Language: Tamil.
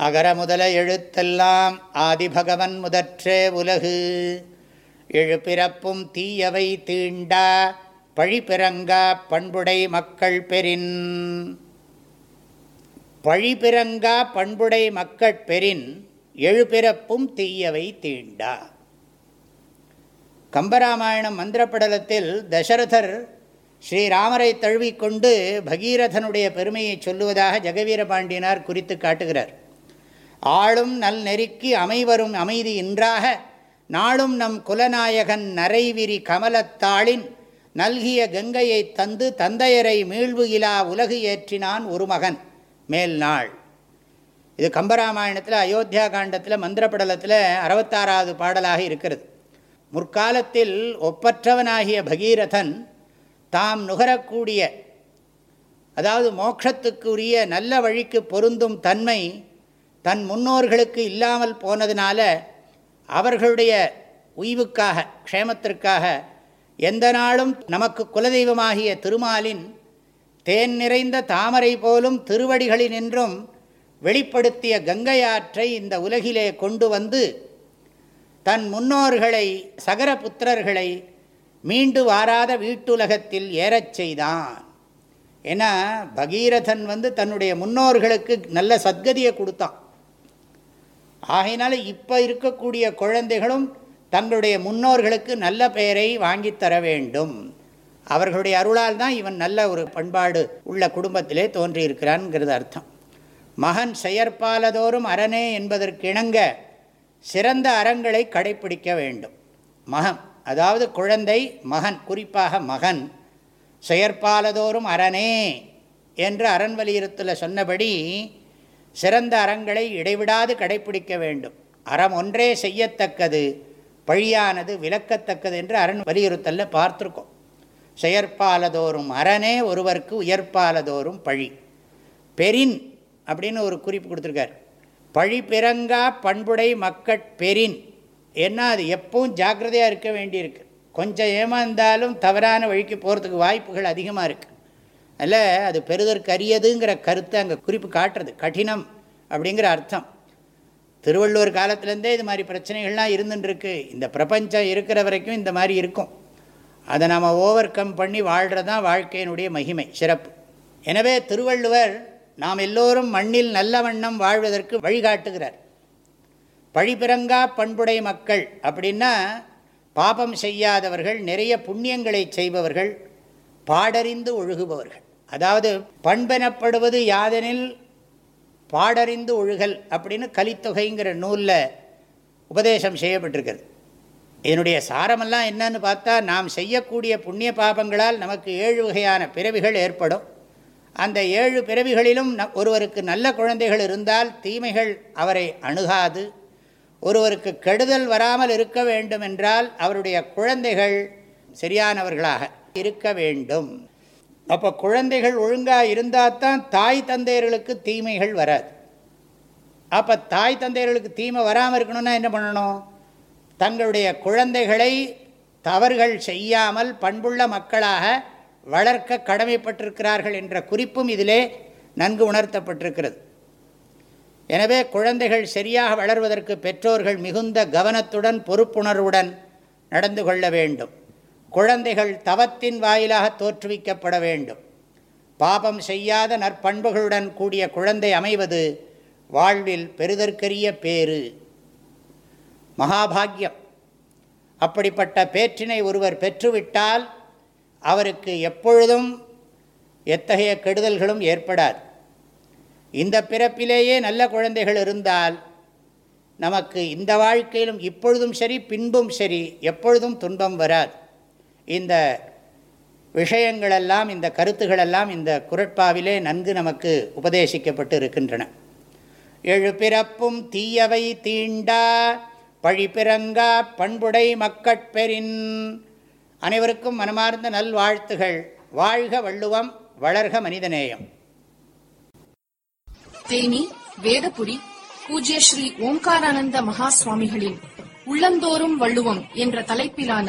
அகர முதல எழுத்தெல்லாம் ஆதிபகவன் முதற்றே உலகு. எழுபிறப்பும் தீயவை தீண்டா பழிபிறங்கா பண்புடை மக்கள் பெறின். பழிபிறங்கா பண்புடை மக்கள் பெறின் எழுபிறப்பும் தீயவை தீண்டா. கம்பராமாயணம் மந்திரப்படலத்தில் தசரதர் ஸ்ரீராமரை தழுவிக்கொண்டு பகீரதனுடைய பெருமையை சொல்லுவதாக ஜெகவீரபாண்டியனார் குறித்து காட்டுகிறார். ஆளும் நல் நெருக்கி அமைவரும் அமைதி இன்றாக நாளும் நம் குலநாயகன் நரைவிரி கமலத்தாளின் நல்கிய கங்கையை தந்து தந்தையரை மீழ்வு இலா உலகு ஏற்றினான் ஒரு மகன் மேல் நாள். இது கம்பராமாயணத்தில் அயோத்தியா காண்டத்தில் மந்திரப்படலத்தில் அறுபத்தாறாவது பாடலாக இருக்கிறது. முற்காலத்தில் ஒப்பற்றவனாகிய பகீரதன் தாம் நுகரக்கூடிய அதாவது மோட்சத்துக்குரிய நல்ல வழிக்கு பொருந்தும் தன்மை தன் முன்னோர்களுக்கு இல்லாமல் போனதுனால அவர்களுடைய உய்வுக்காக க்ஷேமத்திற்காக எந்த நாளும் நமக்கு குலதெய்வமாகிய திருமாலின் தேன் நிறைந்த தாமரை போலும் திருவடிகளினின்றும் வெளிப்படுத்திய கங்கையாற்றை இந்த உலகிலே கொண்டு வந்து தன் முன்னோர்களை சகர புத்திரர்களை மீண்டு வாராத வீட்டுலகத்தில் ஏறச் செய்தான். ஏன்னா பகீரதன் வந்து தன்னுடைய முன்னோர்களுக்கு நல்ல சத்கதியை கொடுத்தான். ஆகையினால இப்போ இருக்கக்கூடிய குழந்தைகளும் தங்களுடைய முன்னோர்களுக்கு நல்ல பெயரை வாங்கித்தர வேண்டும். அவர்களுடைய அருளால் தான் இவன் நல்ல ஒரு பண்பாடு உள்ள குடும்பத்திலே தோன்றியிருக்கிறான்ங்கிறது அர்த்தம். மகன் செயற்பாலதோறும் அரணே என்பதற்கு இணங்க சிறந்த அறங்களை கடைப்பிடிக்க வேண்டும். மகன் அதாவது குழந்தை மகன் குறிப்பாக மகன் செயற்பாலதோறும் அரணே என்று அரண் வலியுறுத்தல சொன்னபடி சிறந்த அறங்களை இடைவிடாது கடைப்பிடிக்க வேண்டும். அறம் ஒன்றே செய்யத்தக்கது பழியானது விளக்கத்தக்கது என்று அரண் வலியுறுத்தலில் பார்த்துருக்கோம். செயற்பாலதோறும் அரணே ஒருவருக்கு உயர்ப்பாலதோறும் பழி. பெரின் அப்படின்னு ஒரு குறிப்பு கொடுத்துருக்கார். பழி பிறங்கா பண்புடை மக்கட் பெரின். ஏன்னா அது எப்பவும் ஜாக்கிரதையாக இருக்க வேண்டியிருக்கு. கொஞ்சம் ஏமாந்தாலும் தவறான வழிக்கு போகிறதுக்கு வாய்ப்புகள் அதிகமாக இருக்குது அல்ல அது பெறுதற்கு அரியதுங்கிற கருத்தை அங்கே குறிப்பு காட்டுறது. கடினம் அப்படிங்கிற அர்த்தம். திருவள்ளுவர் காலத்துலேருந்தே இது மாதிரி பிரச்சனைகள்லாம் இருந்துட்டுருக்கு இந்த பிரபஞ்சம் இருக்கிற வரைக்கும் இந்த மாதிரி இருக்கும். அதை நாம் ஓவர் கம் பண்ணி வாழ்கிறதான் வாழ்க்கையினுடைய மகிமை சிறப்பு. எனவே திருவள்ளுவர் நாம் எல்லோரும் மண்ணில் நல்ல வண்ணம் வாழ்வதற்கு வழிகாட்டுகிறார். பழிபிறங்கா பண்புடை மக்கள் அப்படின்னா பாபம் செய்யாதவர்கள் நிறைய புண்ணியங்களை செய்பவர்கள் பாடறிந்து ஒழுகுபவர்கள். அதாவது பண்பெனப்படுவது யாதெனில் பாடறிந்து ஒழுகல் அப்படின்னு கலித்தொகைங்கிற நூலில் உபதேசம் செய்யப்பட்டிருக்கிறது. இதனுடைய சாரமெல்லாம் என்னன்னு பார்த்தா நாம் செய்யக்கூடிய புண்ணிய பாபங்களால் நமக்கு ஏழு வகையான பிறவிகள் ஏற்படும். அந்த ஏழு பிறவிகளிலும் ஒருவருக்கு நல்ல குழந்தைகள் இருந்தால் தீமைகள் அவரை அணுகாது. ஒருவருக்கு கெடுதல் வராமல் இருக்க வேண்டும் என்றால் அவருடைய குழந்தைகள் சரியானவர்களாக இருக்க வேண்டும். அப்போ குழந்தைகள் ஒழுங்காக இருந்தால் தான் தாய் தந்தையர்களுக்கு தீமைகள் வராது. அப்போ தாய் தந்தையர்களுக்கு தீமை வராமல் இருக்கணும்னா என்ன பண்ணணும்? தங்களுடைய குழந்தைகளை தவறுகள் செய்யாமல் பண்புள்ள மக்களாக வளர்க்க கடமைப்பட்டிருக்கிறார்கள் என்ற குறிப்பும் இதிலே நன்கு உணர்த்தப்பட்டிருக்கிறது. எனவே குழந்தைகள் சரியாக வளர்வதற்கு பெற்றோர்கள் மிகுந்த கவனத்துடன் பொறுப்புணர்வுடன் நடந்து கொள்ள வேண்டும். குழந்தைகள் தவத்தின் வாயிலாக தோற்றுவிக்கப்பட வேண்டும். பாபம் செய்யாத நற்பண்புகளுடன் கூடிய குழந்தை அமைவது வாழ்வில் பெருதற்கரிய பேறு. மகாபாகியம். அப்படிப்பட்ட பேற்றினை ஒருவர் பெற்றுவிட்டால் அவருக்கு எப்பொழுதும் எத்தகைய கெடுதல்களும் ஏற்படாது. இந்த பிறப்பிலேயே நல்ல குழந்தைகள் இருந்தால் நமக்கு இந்த வாழ்க்கையிலும் இப்பொழுதும் சரி பின்பும் சரி எப்பொழுதும் துன்பம் வராது. இந்த விஷயங்களெல்லாம் இந்த கருத்துகளெல்லாம் இந்த குரட்பாவிலே நன்கு நமக்கு உபதேசிக்கப்பட்டு இருக்கின்றன எழு பிறப்பும் தீயவை தீண்டா பழிபிறங்கா பண்புடை மக்கட்பெறின் அனைவருக்கும் மனமார்ந்த நல்வாழ்த்துகள். வாழ்க வள்ளுவம் வளர்க மனிதநேயம். தேனி வேதபுரி பூஜ்ய ஸ்ரீ ஓம்காரானந்த மகா சுவாமிகளின் உள்ளந்தோறும் வள்ளுவம் என்ற தலைப்பிலான